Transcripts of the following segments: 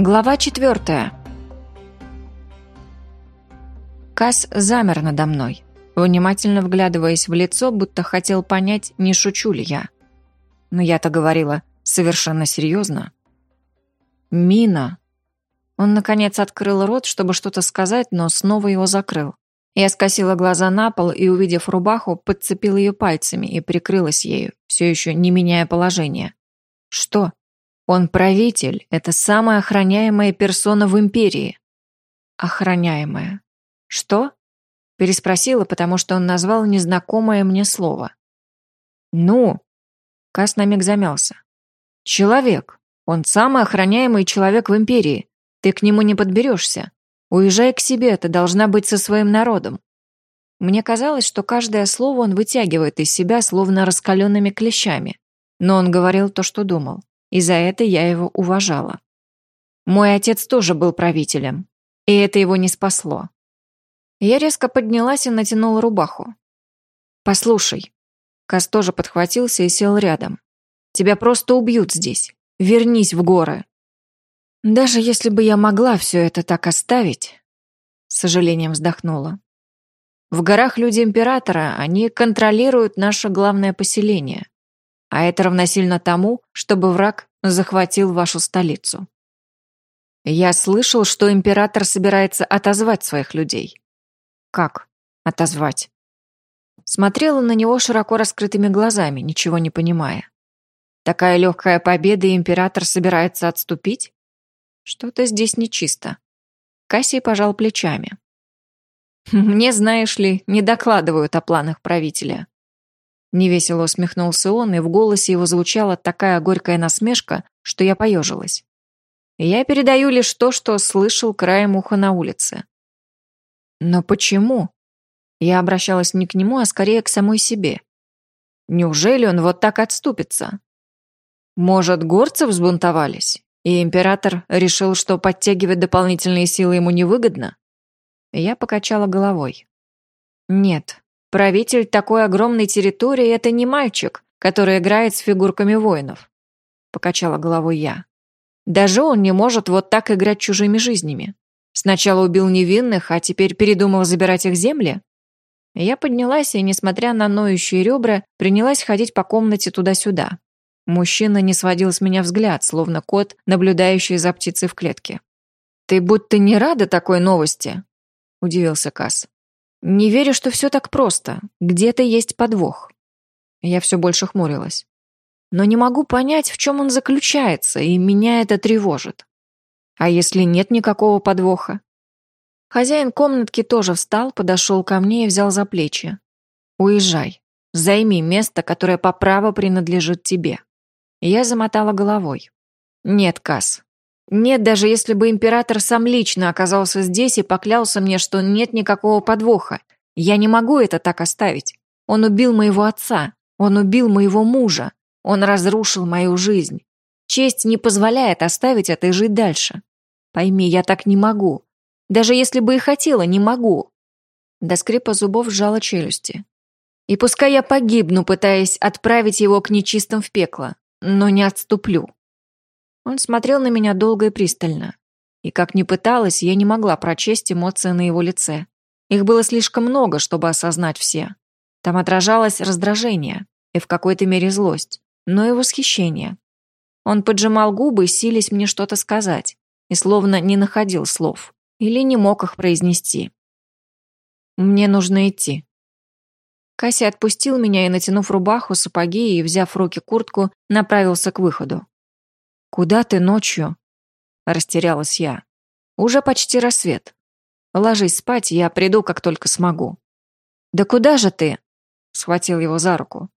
Глава четвертая. Кас замер надо мной, внимательно вглядываясь в лицо, будто хотел понять, не шучу ли я. Но я-то говорила совершенно серьезно. «Мина!» Он, наконец, открыл рот, чтобы что-то сказать, но снова его закрыл. Я скосила глаза на пол и, увидев рубаху, подцепила ее пальцами и прикрылась ею, все еще не меняя положение. «Что?» Он правитель, это самая охраняемая персона в империи. Охраняемая. Что? Переспросила, потому что он назвал незнакомое мне слово. Ну, Кас на миг замялся. Человек. Он самый охраняемый человек в империи. Ты к нему не подберешься. Уезжай к себе, ты должна быть со своим народом. Мне казалось, что каждое слово он вытягивает из себя, словно раскаленными клещами. Но он говорил то, что думал и за это я его уважала. Мой отец тоже был правителем, и это его не спасло. Я резко поднялась и натянула рубаху. «Послушай». Кас тоже подхватился и сел рядом. «Тебя просто убьют здесь. Вернись в горы». «Даже если бы я могла все это так оставить», — с сожалением вздохнула. «В горах люди Императора, они контролируют наше главное поселение. А это равносильно тому, чтобы враг захватил вашу столицу. Я слышал, что император собирается отозвать своих людей. Как отозвать? Смотрела на него широко раскрытыми глазами, ничего не понимая. Такая легкая победа, и император собирается отступить? Что-то здесь нечисто. Кассий пожал плечами. Мне, знаешь ли, не докладывают о планах правителя. Невесело усмехнулся он, и в голосе его звучала такая горькая насмешка, что я поежилась. Я передаю лишь то, что слышал краем уха на улице. Но почему? Я обращалась не к нему, а скорее к самой себе. Неужели он вот так отступится? Может, горцы взбунтовались, и император решил, что подтягивать дополнительные силы ему невыгодно? Я покачала головой. Нет, Правитель такой огромной территории — это не мальчик, который играет с фигурками воинов. Покачала головой я. Даже он не может вот так играть чужими жизнями. Сначала убил невинных, а теперь передумал забирать их земли? Я поднялась и, несмотря на ноющие ребра, принялась ходить по комнате туда-сюда. Мужчина не сводил с меня взгляд, словно кот, наблюдающий за птицей в клетке. «Ты будто не рада такой новости?» – удивился Касс. Не верю, что все так просто. Где-то есть подвох. Я все больше хмурилась. Но не могу понять, в чем он заключается, и меня это тревожит. А если нет никакого подвоха? Хозяин комнатки тоже встал, подошел ко мне и взял за плечи. «Уезжай. Займи место, которое по праву принадлежит тебе». Я замотала головой. «Нет, Касс, нет, даже если бы император сам лично оказался здесь и поклялся мне, что нет никакого подвоха. Я не могу это так оставить. Он убил моего отца. Он убил моего мужа. Он разрушил мою жизнь. Честь не позволяет оставить это и жить дальше. Пойми, я так не могу. Даже если бы и хотела, не могу. До скрипа зубов сжала челюсти. И пускай я погибну, пытаясь отправить его к нечистым в пекло, но не отступлю. Он смотрел на меня долго и пристально. И как ни пыталась, я не могла прочесть эмоции на его лице. Их было слишком много, чтобы осознать все. Там отражалось раздражение и в какой-то мере злость, но и восхищение. Он поджимал губы, силясь мне что-то сказать, и словно не находил слов или не мог их произнести. «Мне нужно идти». Касси отпустил меня и, натянув рубаху, сапоги и, взяв в руки куртку, направился к выходу. «Куда ты ночью?» – растерялась я. «Уже почти рассвет. Ложись спать, я приду, как только смогу». «Да куда же ты?» – схватил его за руку.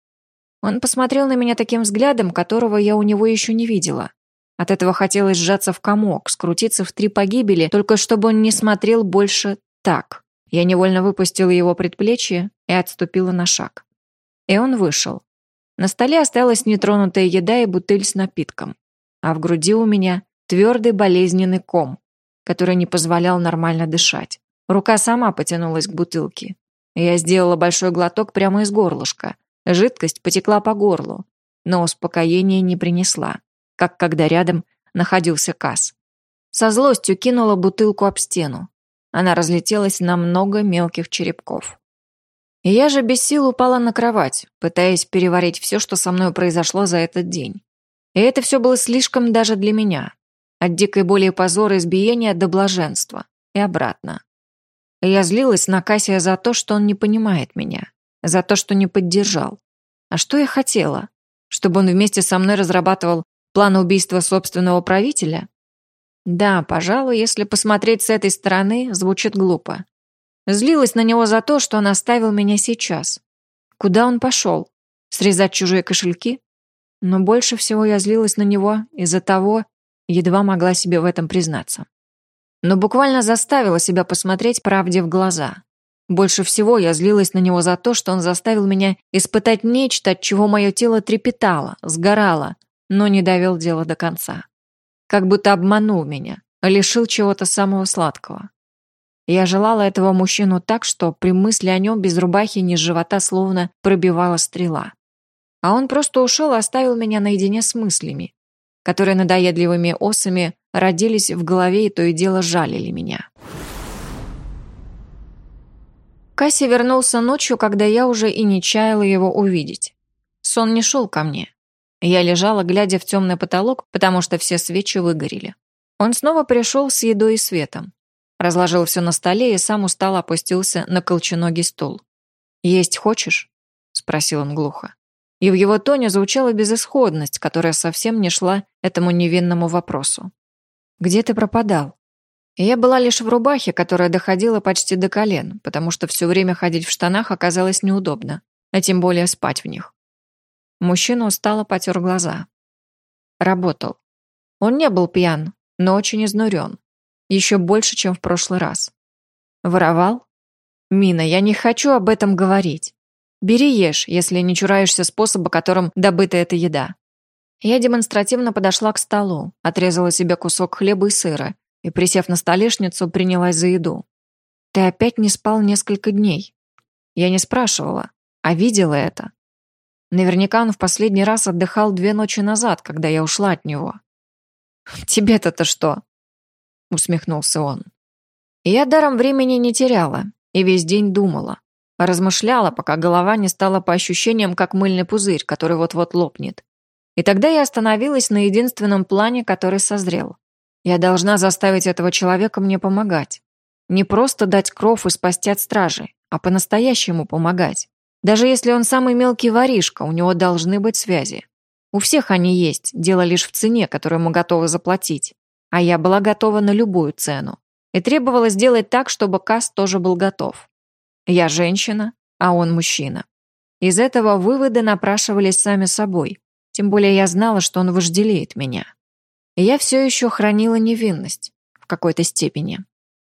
Он посмотрел на меня таким взглядом, которого я у него еще не видела. От этого хотелось сжаться в комок, скрутиться в три погибели, только чтобы он не смотрел больше так. Я невольно выпустила его предплечье и отступила на шаг. И он вышел. На столе осталась нетронутая еда и бутыль с напитком а в груди у меня твердый болезненный ком, который не позволял нормально дышать. Рука сама потянулась к бутылке. Я сделала большой глоток прямо из горлышка. Жидкость потекла по горлу, но успокоения не принесла, как когда рядом находился Касс. Со злостью кинула бутылку об стену. Она разлетелась на много мелких черепков. Я же без сил упала на кровать, пытаясь переварить все, что со мной произошло за этот день. И это все было слишком даже для меня. От дикой боли и позора избиения до блаженства. И обратно. И я злилась на Кассия за то, что он не понимает меня. За то, что не поддержал. А что я хотела? Чтобы он вместе со мной разрабатывал план убийства собственного правителя? Да, пожалуй, если посмотреть с этой стороны, звучит глупо. Злилась на него за то, что он оставил меня сейчас. Куда он пошел? Срезать чужие кошельки? Но больше всего я злилась на него из-за того, едва могла себе в этом признаться. Но буквально заставила себя посмотреть правде в глаза. Больше всего я злилась на него за то, что он заставил меня испытать нечто, от чего мое тело трепетало, сгорало, но не довел дело до конца. Как будто обманул меня, лишил чего-то самого сладкого. Я желала этого мужчину так, что при мысли о нем без рубахи ни живота словно пробивала стрела. А он просто ушел и оставил меня наедине с мыслями, которые надоедливыми осами родились в голове и то и дело жалили меня. Касси вернулся ночью, когда я уже и не чаяла его увидеть. Сон не шел ко мне. Я лежала, глядя в темный потолок, потому что все свечи выгорели. Он снова пришел с едой и светом. Разложил все на столе и сам устало опустился на колченогий стул. «Есть хочешь?» – спросил он глухо. И в его тоне звучала безысходность, которая совсем не шла этому невинному вопросу. «Где ты пропадал?» я была лишь в рубахе, которая доходила почти до колен, потому что все время ходить в штанах оказалось неудобно, а тем более спать в них. Мужчина устало потер глаза. Работал. Он не был пьян, но очень изнурен. Еще больше, чем в прошлый раз. Воровал? Мина, я не хочу об этом говорить. Бери ешь, если не чураешься способа, которым добыта эта еда. Я демонстративно подошла к столу, отрезала себе кусок хлеба и сыра и, присев на столешницу, принялась за еду. «Ты опять не спал несколько дней?» Я не спрашивала, а видела это. Наверняка он в последний раз отдыхал две ночи назад, когда я ушла от него. «Тебе-то-то что?» — усмехнулся он. я даром времени не теряла и весь день думала. Размышляла, пока голова не стала по ощущениям как мыльный пузырь, который вот-вот лопнет. И тогда я остановилась на единственном плане, который созрел. Я должна заставить этого человека мне помогать. Не просто дать кров и спасти от стражи, а по-настоящему помогать. Даже если он самый мелкий воришка, у него должны быть связи. У всех они есть, дело лишь в цене, которую мы готовы заплатить. А я была готова на любую цену. И требовала сделать так, чтобы Кас тоже был готов. Я женщина, а он мужчина. Из этого выводы напрашивались сами собой. Тем более я знала, что он вожделеет меня. Я все еще хранила невинность. В какой-то степени.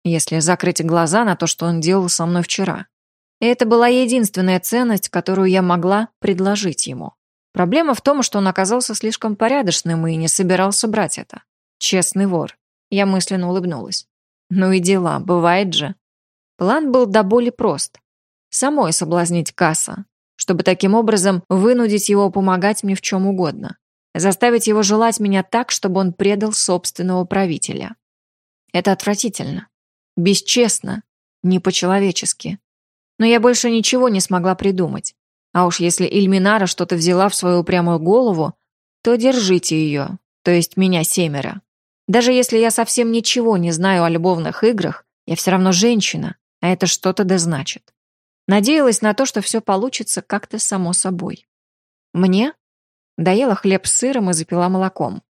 Если закрыть глаза на то, что он делал со мной вчера. И это была единственная ценность, которую я могла предложить ему. Проблема в том, что он оказался слишком порядочным и не собирался брать это. Честный вор. Я мысленно улыбнулась. Ну и дела, бывает же. План был до боли прост. Самой соблазнить Касса, чтобы таким образом вынудить его помогать мне в чем угодно. Заставить его желать меня так, чтобы он предал собственного правителя. Это отвратительно. Бесчестно. Не по-человечески. Но я больше ничего не смогла придумать. А уж если Ильминара что-то взяла в свою упрямую голову, то держите ее, то есть меня семеро. Даже если я совсем ничего не знаю о любовных играх, я все равно женщина, а это что-то да значит. Надеялась на то, что все получится как-то само собой. Мне? Доела хлеб с сыром и запила молоком.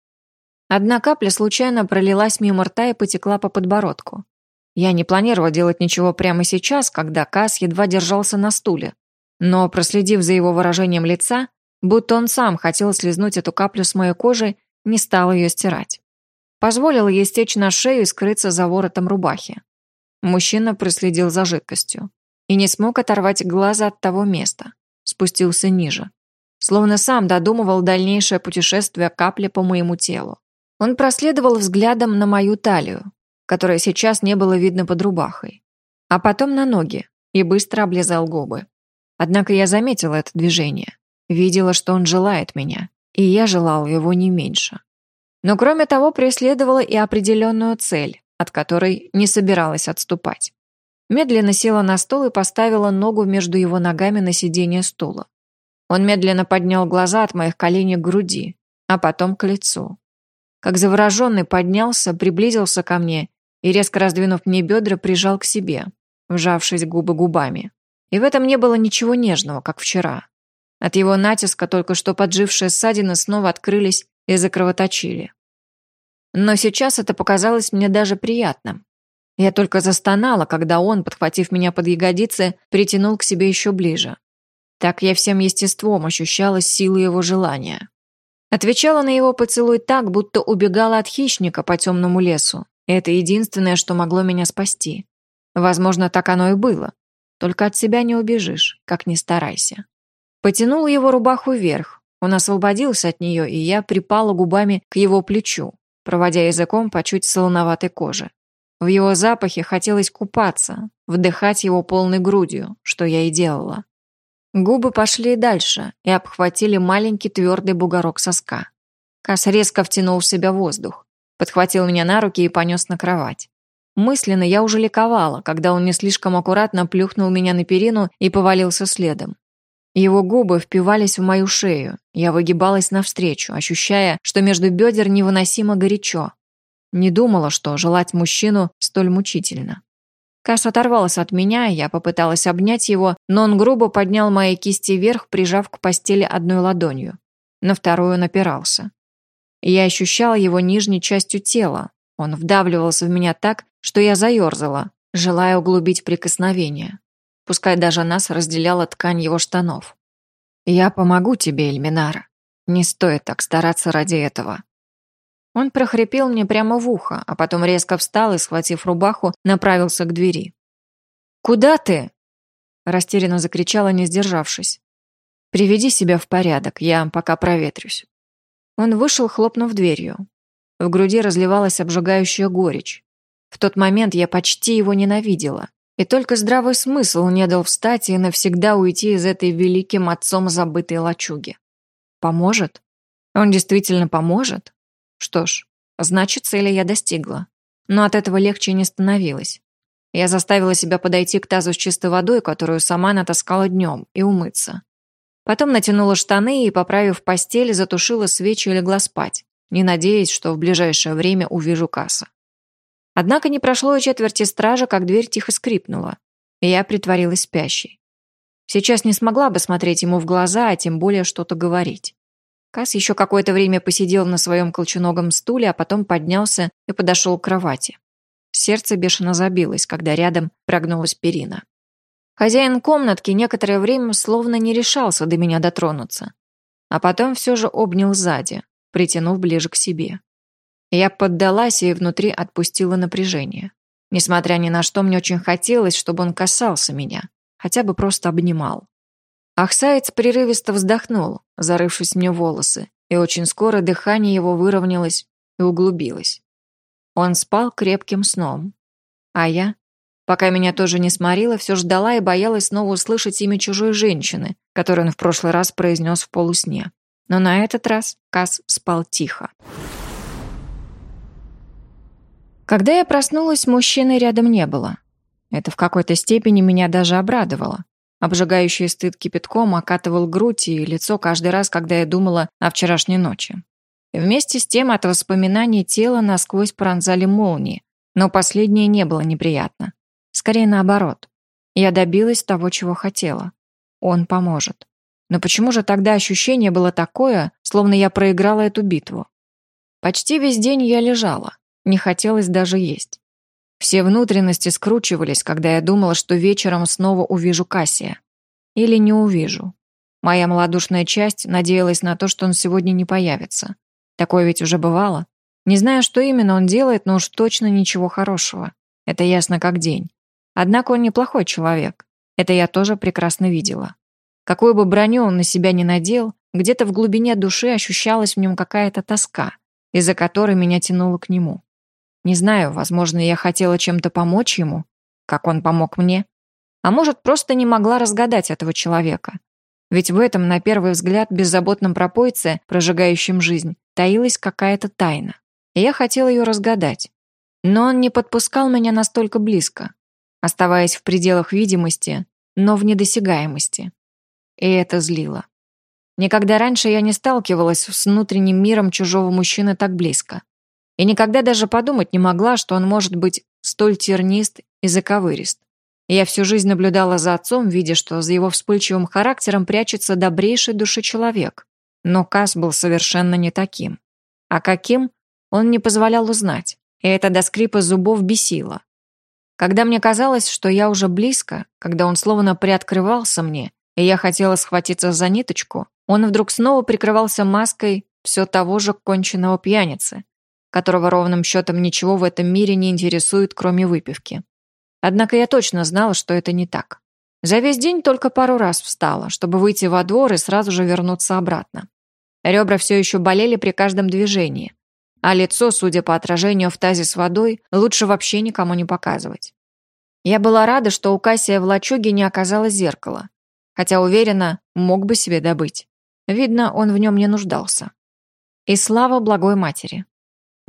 Одна капля случайно пролилась мимо рта и потекла по подбородку. Я не планировала делать ничего прямо сейчас, когда Кас едва держался на стуле. Но, проследив за его выражением лица, будто он сам хотел слезнуть эту каплю с моей кожи, не стал ее стирать. Позволил ей стечь на шею и скрыться за воротом рубахи. Мужчина проследил за жидкостью и не смог оторвать глаза от того места. Спустился ниже. Словно сам додумывал дальнейшее путешествие капли по моему телу. Он проследовал взглядом на мою талию, которая сейчас не было видно под рубахой, а потом на ноги и быстро облизал губы. Однако я заметила это движение, видела, что он желает меня, и я желал его не меньше. Но кроме того преследовала и определенную цель, от которой не собиралась отступать. Медленно села на стол и поставила ногу между его ногами на сиденье стула. Он медленно поднял глаза от моих коленей к груди, а потом к лицу. Как завороженный поднялся, приблизился ко мне и, резко раздвинув мне бедра, прижал к себе, вжавшись губы губами. И в этом не было ничего нежного, как вчера. От его натиска только что поджившие ссадины снова открылись и закровоточили. Но сейчас это показалось мне даже приятным. Я только застонала, когда он, подхватив меня под ягодицы, притянул к себе еще ближе. Так я всем естеством ощущала силу его желания. Отвечала на его поцелуй так, будто убегала от хищника по темному лесу. это единственное, что могло меня спасти. Возможно, так оно и было. Только от себя не убежишь, как ни старайся. Потянул его рубаху вверх. Он освободился от нее, и я припала губами к его плечу, проводя языком по чуть солоноватой коже. В его запахе хотелось купаться, вдыхать его полной грудью, что я и делала. Губы пошли дальше и обхватили маленький твердый бугорок соска. Кас резко втянул в себя воздух, подхватил меня на руки и понес на кровать. Мысленно я уже ликовала, когда он не слишком аккуратно плюхнул меня на перину и повалился следом. Его губы впивались в мою шею, я выгибалась навстречу, ощущая, что между бедер невыносимо горячо, не думала, что желать мужчину столь мучительно. Кас оторвался от меня, я попыталась обнять его, но он грубо поднял мои кисти вверх, прижав к постели одной ладонью. На вторую напирался. Я ощущала его нижней частью тела. Он вдавливался в меня так, что я заерзала, желая углубить прикосновение. Пускай даже нас разделяла ткань его штанов. «Я помогу тебе, Эльминара. Не стоит так стараться ради этого», он прохрипел мне прямо в ухо, а потом резко встал и, схватив рубаху, направился к двери. «Куда ты?» Растерянно закричала, не сдержавшись. «Приведи себя в порядок, я пока проветрюсь». Он вышел, хлопнув дверью. В груди разливалась обжигающая горечь. В тот момент я почти его ненавидела, и только здравый смысл не дал встать и навсегда уйти из этой великим отцом забытой лачуги. Поможет? Он действительно поможет? Что ж, значит, цели я достигла. Но от этого легче не становилось. Я заставила себя подойти к тазу с чистой водой, которую сама натаскала днем, и умыться. Потом натянула штаны и, поправив постель, затушила свечи и легла спать, не надеясь, что в ближайшее время увижу касса. Однако не прошло и четверти стража, как дверь тихо скрипнула, и я притворилась спящей. Сейчас не смогла бы смотреть ему в глаза, а тем более что-то говорить. Кас еще какое-то время посидел на своем колченогом стуле, а потом поднялся и подошел к кровати. Сердце бешено забилось, когда рядом прогнулась перина. Хозяин комнатки некоторое время словно не решался до меня дотронуться, а потом все же обнял сзади, притянув ближе к себе. Я поддалась и внутри отпустила напряжение. Несмотря ни на что, мне очень хотелось, чтобы он касался меня, хотя бы просто обнимал. Ахсаец прерывисто вздохнул, зарывшись мне волосы, и очень скоро дыхание его выровнялось и углубилось. Он спал крепким сном. А я, пока меня тоже не сморило, все ждала и боялась снова услышать имя чужой женщины, которую он в прошлый раз произнес в полусне. Но на этот раз Кас спал тихо. Когда я проснулась, мужчины рядом не было. Это в какой-то степени меня даже обрадовало. Обжигающий стыд кипятком окатывал грудь и лицо каждый раз, когда я думала о вчерашней ночи. Вместе с тем от воспоминаний тела насквозь пронзали молнии, но последнее не было неприятно. Скорее наоборот. Я добилась того, чего хотела. Он поможет. Но почему же тогда ощущение было такое, словно я проиграла эту битву? Почти весь день я лежала. Не хотелось даже есть. Все внутренности скручивались, когда я думала, что вечером снова увижу Кассия. Или не увижу. Моя малодушная часть надеялась на то, что он сегодня не появится. Такое ведь уже бывало. Не знаю, что именно он делает, но уж точно ничего хорошего. Это ясно как день. Однако он неплохой человек. Это я тоже прекрасно видела. Какую бы броню он на себя не надел, где-то в глубине души ощущалась в нем какая-то тоска, из-за которой меня тянуло к нему. Не знаю, возможно, я хотела чем-то помочь ему, как он помог мне. А может, просто не могла разгадать этого человека. Ведь в этом, на первый взгляд, беззаботном пропойце, прожигающем жизнь, таилась какая-то тайна, и я хотел ее разгадать. Но он не подпускал меня настолько близко, оставаясь в пределах видимости, но в недосягаемости. И это злило. Никогда раньше я не сталкивалась с внутренним миром чужого мужчины так близко. И никогда даже подумать не могла, что он может быть столь тернист и заковырист. Я всю жизнь наблюдала за отцом, видя, что за его вспыльчивым характером прячется добрейший души человек. Но Кас был совершенно не таким. А каким, он не позволял узнать. И это до скрипа зубов бесило. Когда мне казалось, что я уже близко, когда он словно приоткрывался мне, и я хотела схватиться за ниточку, он вдруг снова прикрывался маской все того же конченного пьяницы, которого ровным счетом ничего в этом мире не интересует, кроме выпивки. Однако я точно знала, что это не так. За весь день только пару раз встала, чтобы выйти во двор и сразу же вернуться обратно. Ребра все еще болели при каждом движении, а лицо, судя по отражению в тазе с водой, лучше вообще никому не показывать. Я была рада, что у Кассия в лачуге не оказалось зеркала, хотя уверена, мог бы себе добыть. Видно, он в нем не нуждался. И слава благой матери.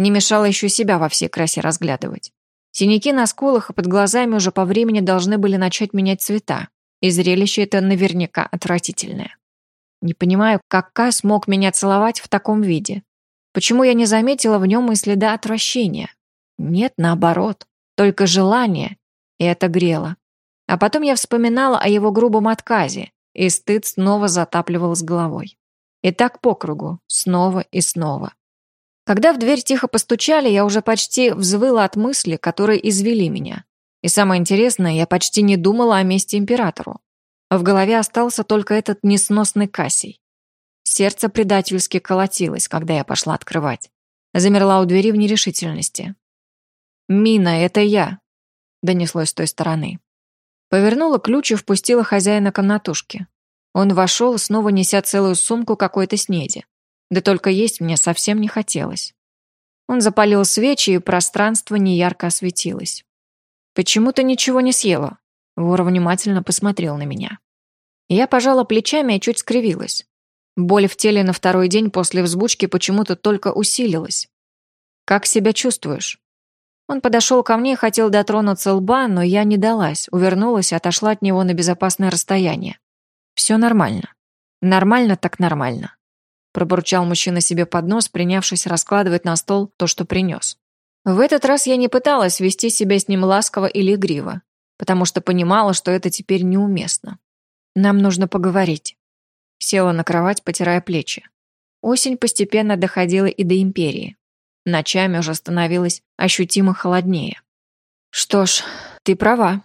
Не мешало еще себя во всей красе разглядывать. Синяки на скулах и под глазами уже по времени должны были начать менять цвета, и зрелище это наверняка отвратительное. Не понимаю, как Ка смог меня целовать в таком виде. Почему я не заметила в нем и следа отвращения? Нет, наоборот, только желание, и это грело. А потом я вспоминала о его грубом отказе, и стыд снова затапливал с головой. И так по кругу, снова и снова. Когда в дверь тихо постучали, я уже почти взвыла от мысли, которые извели меня. И самое интересное, я почти не думала о месте императору. В голове остался только этот несносный Кассий. Сердце предательски колотилось, когда я пошла открывать. Замерла у двери в нерешительности. «Мина, это я», — донеслось с той стороны. Повернула ключ и впустила хозяина комнатушки. Он вошел, снова неся целую сумку какой-то снеди. Да только есть мне совсем не хотелось. Он запалил свечи, и пространство неярко осветилось. «Почему ты ничего не съела?» Вор внимательно посмотрел на меня. Я пожала плечами и чуть скривилась. Боль в теле на второй день после взбучки почему-то только усилилась. «Как себя чувствуешь?» Он подошел ко мне и хотел дотронуться лба, но я не далась, увернулась и отошла от него на безопасное расстояние. «Все нормально. Нормально так нормально. Пробурчал мужчина себе под нос, принявшись раскладывать на стол то, что принес. В этот раз я не пыталась вести себя с ним ласково или игриво, потому что понимала, что это теперь неуместно. Нам нужно поговорить. Села на кровать, потирая плечи. Осень постепенно доходила и до империи. Ночами уже становилось ощутимо холоднее. Что ж, ты права.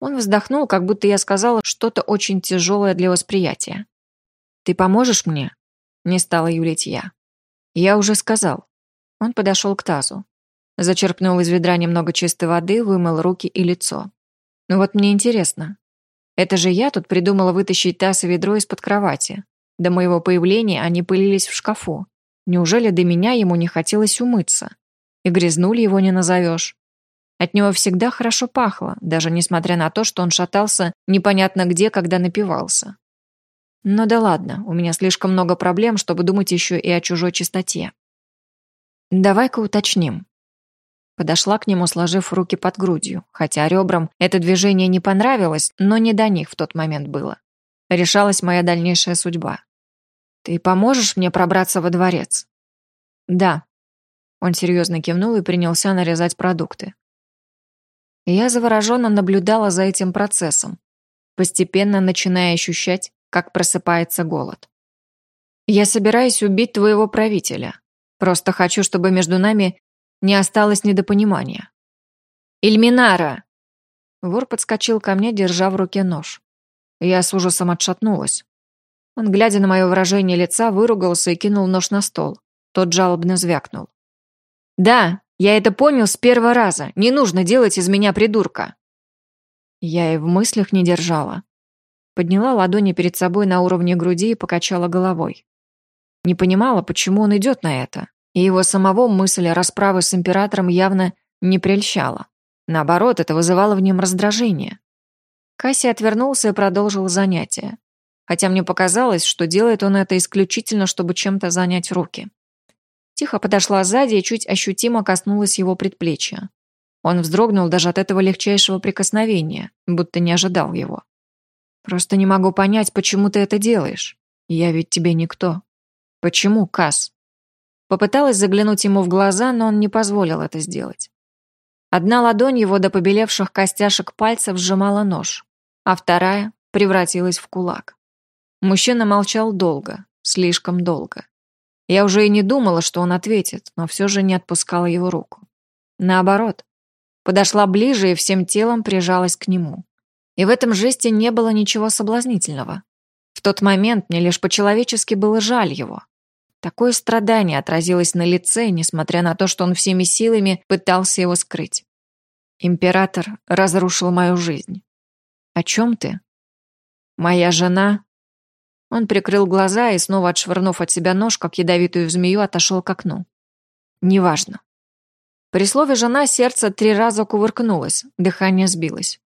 Он вздохнул, как будто я сказала что-то очень тяжелое для восприятия. Ты поможешь мне? Не стала юлить я. Я уже сказал. Он подошел к тазу. Зачерпнул из ведра немного чистой воды, вымыл руки и лицо. Ну вот мне интересно. Это же я тут придумала вытащить таз и ведро из-под кровати. До моего появления они пылились в шкафу. Неужели до меня ему не хотелось умыться? И грязнули его не назовешь. От него всегда хорошо пахло, даже несмотря на то, что он шатался непонятно где, когда напивался. Но да ладно, у меня слишком много проблем, чтобы думать еще и о чужой чистоте. Давай-ка уточним. Подошла к нему, сложив руки под грудью, хотя ребрам это движение не понравилось, но не до них в тот момент было. Решалась моя дальнейшая судьба. «Ты поможешь мне пробраться во дворец?» «Да». Он серьезно кивнул и принялся нарезать продукты. Я завороженно наблюдала за этим процессом, постепенно начиная ощущать, как просыпается голод. «Я собираюсь убить твоего правителя. Просто хочу, чтобы между нами не осталось недопонимания». «Ильминара!» Вор подскочил ко мне, держа в руке нож. Я с ужасом отшатнулась. Он, глядя на мое выражение лица, выругался и кинул нож на стол. Тот жалобно звякнул. «Да, я это понял с первого раза. Не нужно делать из меня придурка». Я и в мыслях не держала. Подняла ладони перед собой на уровне груди и покачала головой. Не понимала, почему он идет на это, и его самого мысль о расправе с императором явно не прельщала. Наоборот, это вызывало в нем раздражение. Касси отвернулся и продолжил занятие. Хотя мне показалось, что делает он это исключительно, чтобы чем-то занять руки. Тихо подошла сзади и чуть ощутимо коснулась его предплечья. Он вздрогнул даже от этого легчайшего прикосновения, будто не ожидал его. «Просто не могу понять, почему ты это делаешь. Я ведь тебе никто. Почему, Кас? Попыталась заглянуть ему в глаза, но он не позволил это сделать. Одна ладонь его до побелевших костяшек пальцев сжимала нож, а вторая превратилась в кулак. Мужчина молчал долго, слишком долго. Я уже и не думала, что он ответит, но все же не отпускала его руку. Наоборот, подошла ближе и всем телом прижалась к нему. И в этом жесте не было ничего соблазнительного. В тот момент мне лишь по-человечески было жаль его. Такое страдание отразилось на лице, несмотря на то, что он всеми силами пытался его скрыть. Император разрушил мою жизнь. О чем ты? Моя жена... Он прикрыл глаза и, снова отшвырнув от себя нож, как ядовитую змею, отошел к окну. Неважно. При слове «жена» сердце три раза кувыркнулось, дыхание сбилось.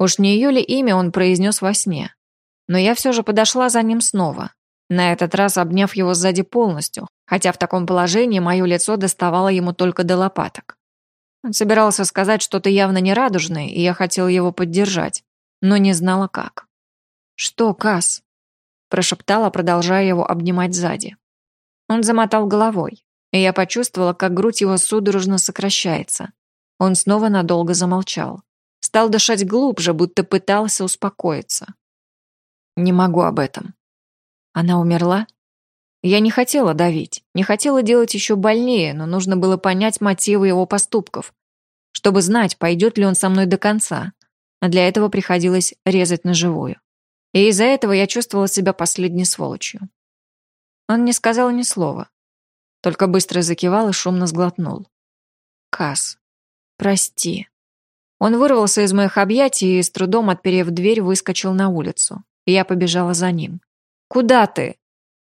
Уж не ее ли имя он произнес во сне? Но я все же подошла за ним снова, на этот раз обняв его сзади полностью, хотя в таком положении мое лицо доставало ему только до лопаток. Он собирался сказать что-то явно нерадужное, и я хотела его поддержать, но не знала как. «Что, Кас? прошептала, продолжая его обнимать сзади. Он замотал головой, и я почувствовала, как грудь его судорожно сокращается. Он снова надолго замолчал. Стал дышать глубже, будто пытался успокоиться. Не могу об этом. Она умерла? Я не хотела давить, не хотела делать еще больнее, но нужно было понять мотивы его поступков, чтобы знать, пойдет ли он со мной до конца. А для этого приходилось резать на живую. И из-за этого я чувствовала себя последней сволочью. Он не сказал ни слова, только быстро закивал и шумно сглотнул. Кас, прости. Он вырвался из моих объятий и, с трудом отперев дверь, выскочил на улицу я побежала за ним. «Куда ты?»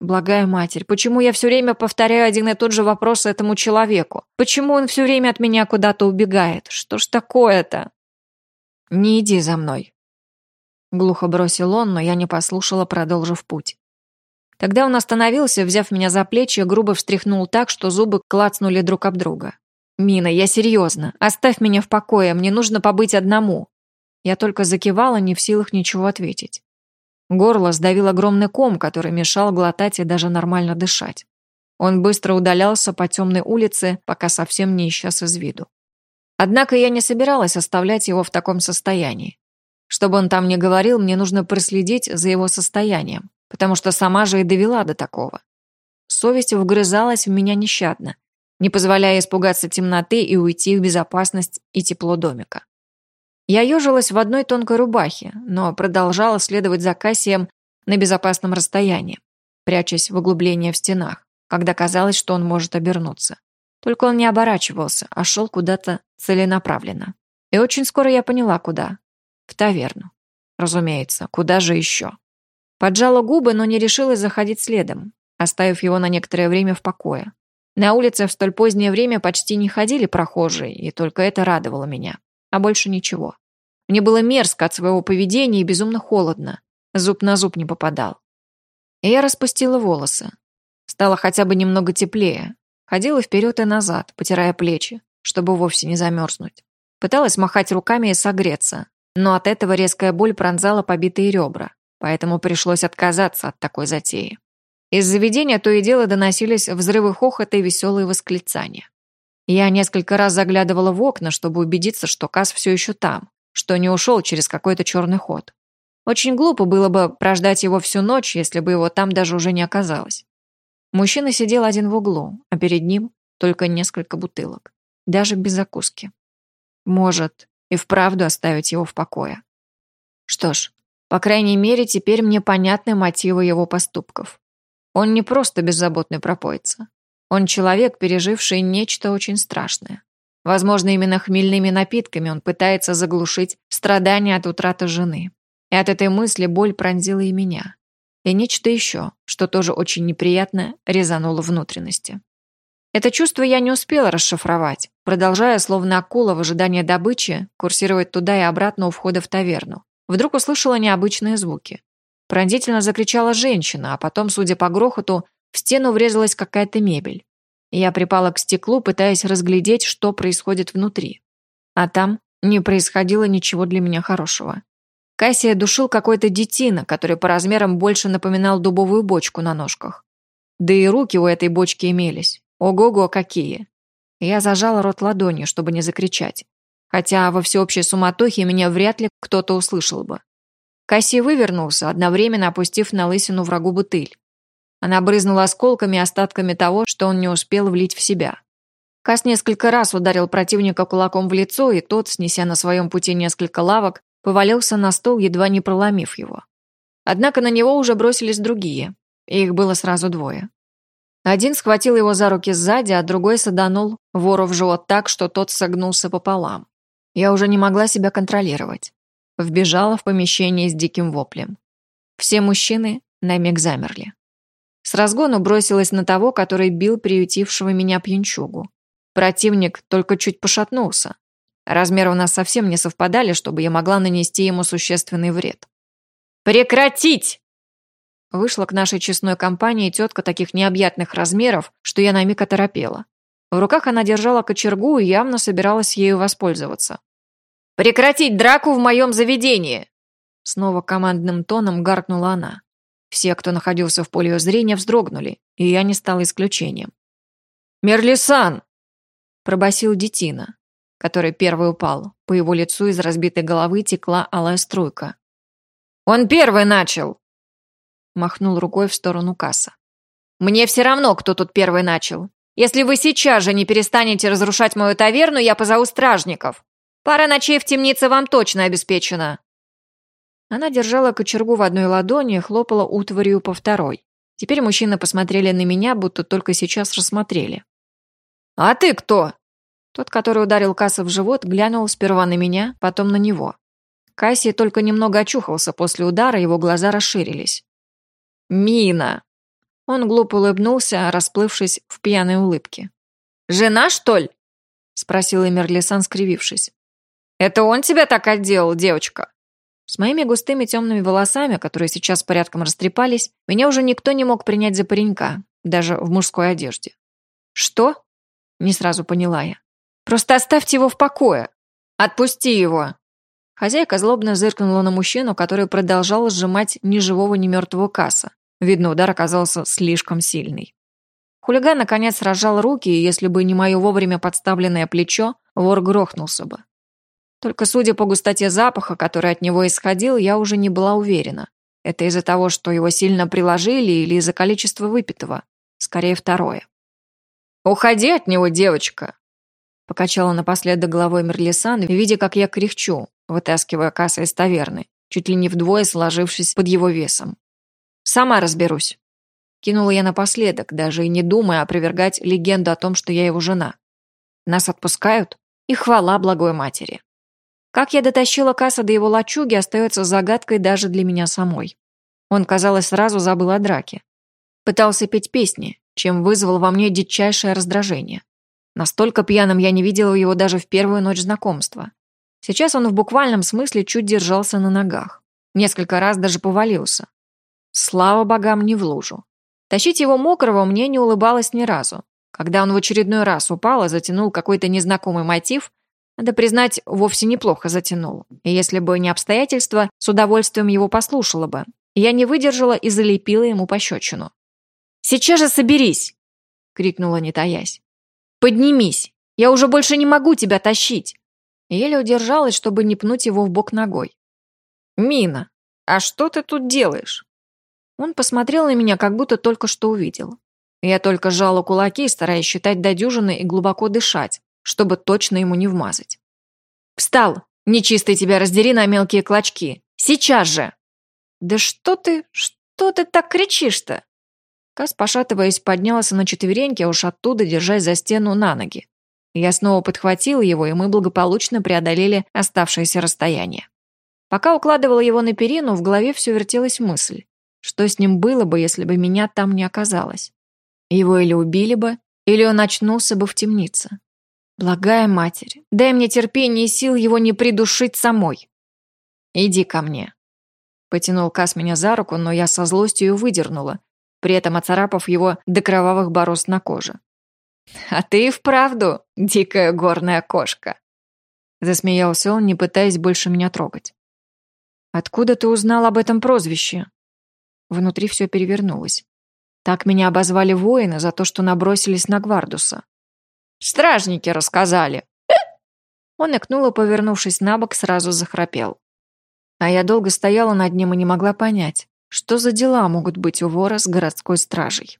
Благая матерь, почему я все время повторяю один и тот же вопрос этому человеку? Почему он все время от меня куда-то убегает? Что ж такое-то? Не иди за мной. Глухо бросил он, но я не послушала, продолжив путь. Тогда он остановился, взяв меня за плечи, грубо встряхнул так, что зубы клацнули друг об друга. «Мина, я серьезно. Оставь меня в покое, мне нужно побыть одному». Я только закивала, не в силах ничего ответить. Горло сдавил огромный ком, который мешал глотать и даже нормально дышать. Он быстро удалялся по темной улице, пока совсем не исчез из виду. Однако я не собиралась оставлять его в таком состоянии. Чтобы он там не говорил, мне нужно проследить за его состоянием, потому что сама же и довела до такого. Совесть вгрызалась в меня нещадно, не позволяя испугаться темноты и уйти в безопасность и тепло домика. Я ежилась в одной тонкой рубахе, но продолжала следовать за Кассием на безопасном расстоянии, прячась в углубление в стенах, когда казалось, что он может обернуться. Только он не оборачивался, а шел куда-то целенаправленно. И очень скоро я поняла, куда. В таверну. Разумеется, куда же еще? Поджала губы, но не решилась заходить следом, оставив его на некоторое время в покое. На улице в столь позднее время почти не ходили прохожие, и только это радовало меня а больше ничего. Мне было мерзко от своего поведения и безумно холодно. Зуб на зуб не попадал. И я распустила волосы. Стало хотя бы немного теплее. Ходила вперед и назад, потирая плечи, чтобы вовсе не замерзнуть. Пыталась махать руками и согреться, но от этого резкая боль пронзала побитые ребра, поэтому пришлось отказаться от такой затеи. Из заведения то и дело доносились взрывы хохота и веселые восклицания. Я несколько раз заглядывала в окна, чтобы убедиться, что Кас все еще там, что не ушел через какой-то черный ход. Очень глупо было бы прождать его всю ночь, если бы его там даже уже не оказалось. Мужчина сидел один в углу, а перед ним только несколько бутылок. Даже без закуски. Может, и вправду оставить его в покое. Что ж, по крайней мере, теперь мне понятны мотивы его поступков. Он не просто беззаботный пропойца. Он человек, переживший нечто очень страшное. Возможно, именно хмельными напитками он пытается заглушить страдания от утраты жены. И от этой мысли боль пронзила и меня. И нечто еще, что тоже очень неприятно резануло внутренности. Это чувство я не успела расшифровать, продолжая, словно акула в ожидании добычи, курсировать туда и обратно у входа в таверну. Вдруг услышала необычные звуки. Пронзительно закричала женщина, а потом, судя по грохоту, в стену врезалась какая-то мебель. Я припала к стеклу, пытаясь разглядеть, что происходит внутри. А там не происходило ничего для меня хорошего. Кассия душил какой-то детина, который по размерам больше напоминал дубовую бочку на ножках. Да и руки у этой бочки имелись. Ого-го, какие! Я зажала рот ладонью, чтобы не закричать. Хотя во всеобщей суматохе меня вряд ли кто-то услышал бы. Кассий вывернулся, одновременно опустив на лысину врагу бутыль. Она брызнула осколками и остатками того, что он не успел влить в себя. Кас несколько раз ударил противника кулаком в лицо, и тот, снеся на своем пути несколько лавок, повалился на стол, едва не проломив его. Однако на него уже бросились другие, и их было сразу двое. Один схватил его за руки сзади, а другой саданул вору в живот так, что тот согнулся пополам. Я уже не могла себя контролировать. Вбежала в помещение с диким воплем. Все мужчины на миг замерли. С разгону бросилась на того, который бил приютившего меня пьянчугу. Противник только чуть пошатнулся. Размеры у нас совсем не совпадали, чтобы я могла нанести ему существенный вред. «Прекратить!» Вышла к нашей честной компании тетка таких необъятных размеров, что я на миг оторопела. В руках она держала кочергу и явно собиралась ею воспользоваться. «Прекратить драку в моем заведении!» Снова командным тоном гаркнула она. Все, кто находился в поле ее зрения, вздрогнули, и я не стала исключением. «Мерлисан!» – пробасил детина, который первый упал. По его лицу из разбитой головы текла алая струйка. «Он первый начал!» Махнул рукой в сторону касса. «Мне все равно, кто тут первый начал. Если вы сейчас же не перестанете разрушать мою таверну, я позову стражников. Пара ночей в темнице вам точно обеспечена!» Она держала кочергу в одной ладони и хлопала утварью по второй. Теперь мужчины посмотрели на меня, будто только сейчас рассмотрели. «А ты кто?» Тот, который ударил Касса в живот, глянул сперва на меня, потом на него. Касси только немного очухался после удара, его глаза расширились. «Мина!» Он глупо улыбнулся, расплывшись в пьяной улыбке. «Жена, что ли?» — спросил Эмерлисан, скривившись. «Это он тебя так отделал, девочка?» С моими густыми темными волосами, которые сейчас порядком растрепались, меня уже никто не мог принять за паренька, даже в мужской одежде. «Что?» — не сразу поняла я. «Просто оставьте его в покое! Отпусти его!» Хозяйка злобно зыркнула на мужчину, который продолжал сжимать ни живого, ни мертвого касса. Видно, удар оказался слишком сильный. Хулиган, наконец, разжал руки, и если бы не мое вовремя подставленное плечо, вор грохнулся бы. Только судя по густоте запаха, который от него исходил, я уже не была уверена. Это из-за того, что его сильно приложили или из-за количества выпитого? Скорее, второе. «Уходи от него, девочка!» Покачала напоследок головой Мерлисан, видя, как я кряхчу, вытаскивая касса из таверны, чуть ли не вдвое сложившись под его весом. «Сама разберусь», — кинула я напоследок, даже и не думая опровергать легенду о том, что я его жена. Нас отпускают, и хвала благой матери. Как я дотащила Касса до его лачуги, остается загадкой даже для меня самой. Он, казалось, сразу забыл о драке. Пытался петь песни, чем вызвал во мне дичайшее раздражение. Настолько пьяным я не видела его даже в первую ночь знакомства. Сейчас он в буквальном смысле чуть держался на ногах. Несколько раз даже повалился. Слава богам, не в лужу. Тащить его мокрого мне не улыбалось ни разу. Когда он в очередной раз упал и затянул какой-то незнакомый мотив, надо признать, вовсе неплохо затянул. И если бы не обстоятельства, с удовольствием его послушала бы. Я не выдержала и залепила ему пощечину. «Сейчас же соберись!» — крикнула, не таясь. «Поднимись! Я уже больше не могу тебя тащить!» Еле удержалась, чтобы не пнуть его в бок ногой. «Мина, а что ты тут делаешь?» Он посмотрел на меня, как будто только что увидел. Я только сжала кулаки, стараясь считать до дюжины и глубоко дышать чтобы точно ему не вмазать. «Встал! Нечистый тебя раздери на мелкие клочки! Сейчас же!» «Да что ты, что ты так кричишь-то?» Кас, пошатываясь, поднялся на четвереньки, а уж оттуда, держась за стену на ноги. Я снова подхватила его, и мы благополучно преодолели оставшееся расстояние. Пока укладывала его на перину, в голове все вертелась мысль. Что с ним было бы, если бы меня там не оказалось? Его или убили бы, или он очнулся бы в темнице. Благая Матерь, дай мне терпение и сил его не придушить самой. Иди ко мне. Потянул Кас меня за руку, но я со злостью выдернула, при этом оцарапав его до кровавых борозд на коже. «А ты вправду дикая горная кошка!» Засмеялся он, не пытаясь больше меня трогать. «Откуда ты узнал об этом прозвище?» Внутри все перевернулось. Так меня обозвали воины за то, что набросились на Гвардуса. «Стражники рассказали!» Он икнул и, повернувшись на бок, сразу захрапел. А я долго стояла над ним и не могла понять, что за дела могут быть у вора с городской стражей.